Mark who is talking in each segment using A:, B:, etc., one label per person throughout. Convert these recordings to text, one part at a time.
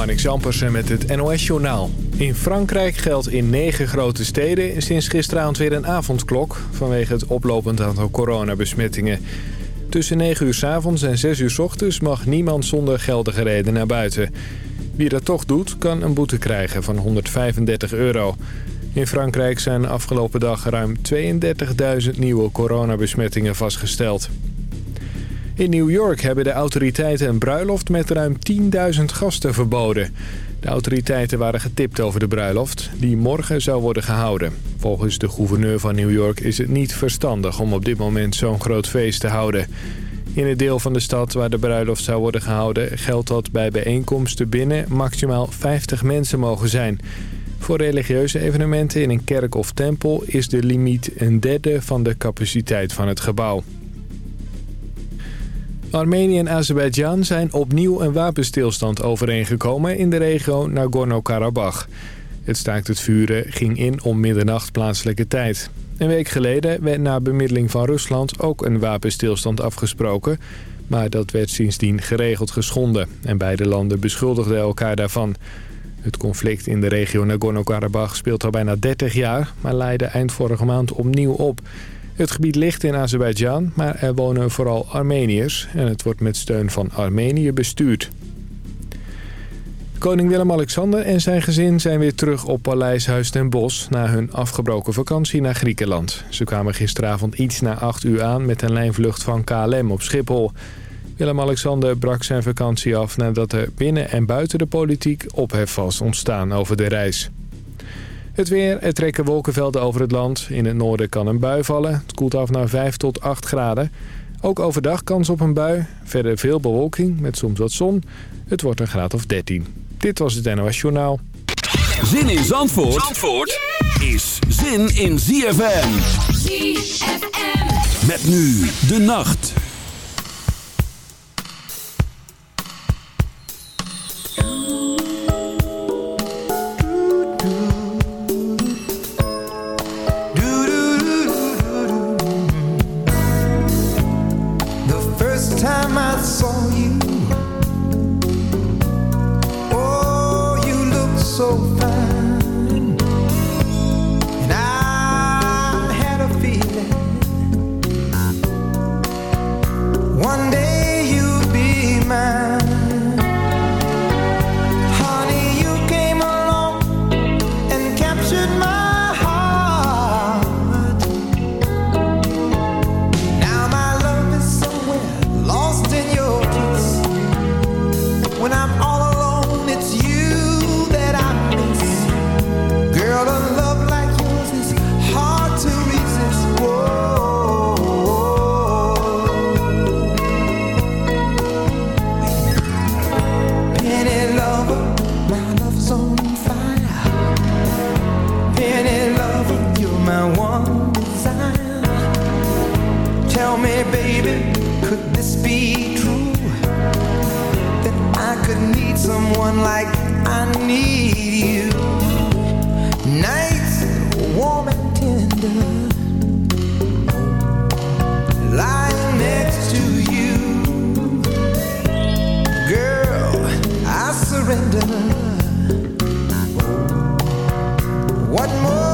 A: Marnix Ampersen met het NOS-journaal. In Frankrijk geldt in negen grote steden sinds gisteravond weer een avondklok... vanwege het oplopend aantal coronabesmettingen. Tussen 9 uur s avonds en 6 uur s ochtends mag niemand zonder geldige reden naar buiten. Wie dat toch doet, kan een boete krijgen van 135 euro. In Frankrijk zijn afgelopen dag ruim 32.000 nieuwe coronabesmettingen vastgesteld. In New York hebben de autoriteiten een bruiloft met ruim 10.000 gasten verboden. De autoriteiten waren getipt over de bruiloft, die morgen zou worden gehouden. Volgens de gouverneur van New York is het niet verstandig om op dit moment zo'n groot feest te houden. In het deel van de stad waar de bruiloft zou worden gehouden... geldt dat bij bijeenkomsten binnen maximaal 50 mensen mogen zijn. Voor religieuze evenementen in een kerk of tempel... is de limiet een derde van de capaciteit van het gebouw. Armenië en Azerbeidzjan zijn opnieuw een wapenstilstand overeengekomen in de regio Nagorno-Karabakh. Het staakt het vuren ging in om middernacht plaatselijke tijd. Een week geleden werd na bemiddeling van Rusland ook een wapenstilstand afgesproken... maar dat werd sindsdien geregeld geschonden en beide landen beschuldigden elkaar daarvan. Het conflict in de regio Nagorno-Karabakh speelt al bijna 30 jaar... maar leidde eind vorige maand opnieuw op... Het gebied ligt in Azerbeidzjan, maar er wonen vooral Armeniërs... en het wordt met steun van Armenië bestuurd. Koning Willem-Alexander en zijn gezin zijn weer terug op Paleis Huis ten Bosch... na hun afgebroken vakantie naar Griekenland. Ze kwamen gisteravond iets na 8 uur aan met een lijnvlucht van KLM op Schiphol. Willem-Alexander brak zijn vakantie af nadat er binnen en buiten de politiek ophef was ontstaan over de reis. Het weer, er trekken wolkenvelden over het land. In het noorden kan een bui vallen. Het koelt af naar 5 tot 8 graden. Ook overdag kans op een bui. Verder veel bewolking met soms wat zon. Het wordt een graad of 13. Dit was het NOS Journaal.
B: Zin in Zandvoort, Zandvoort is zin in ZFM. ZFM. Met nu de nacht.
C: surrender. One more.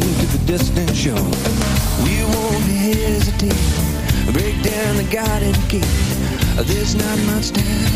C: to the distant shore. We won't hesitate, break down the guarded gate. There's not much time.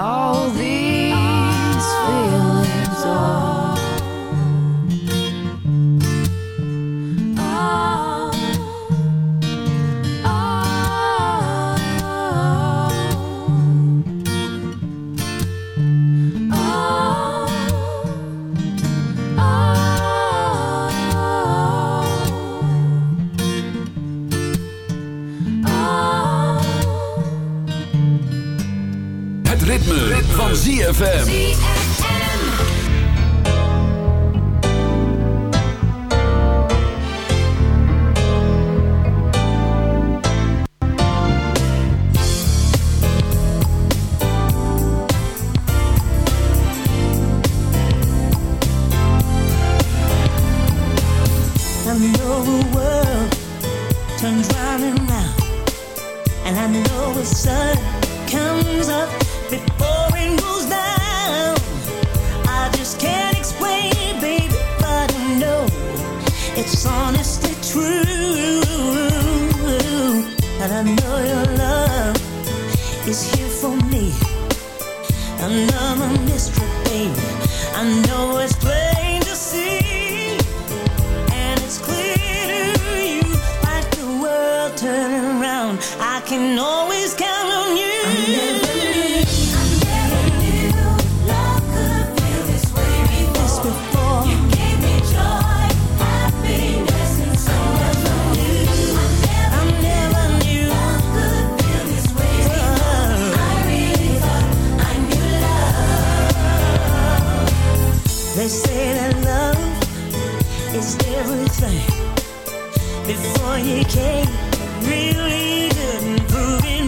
D: Oh.
E: is everything. Before you came, really didn't prove it.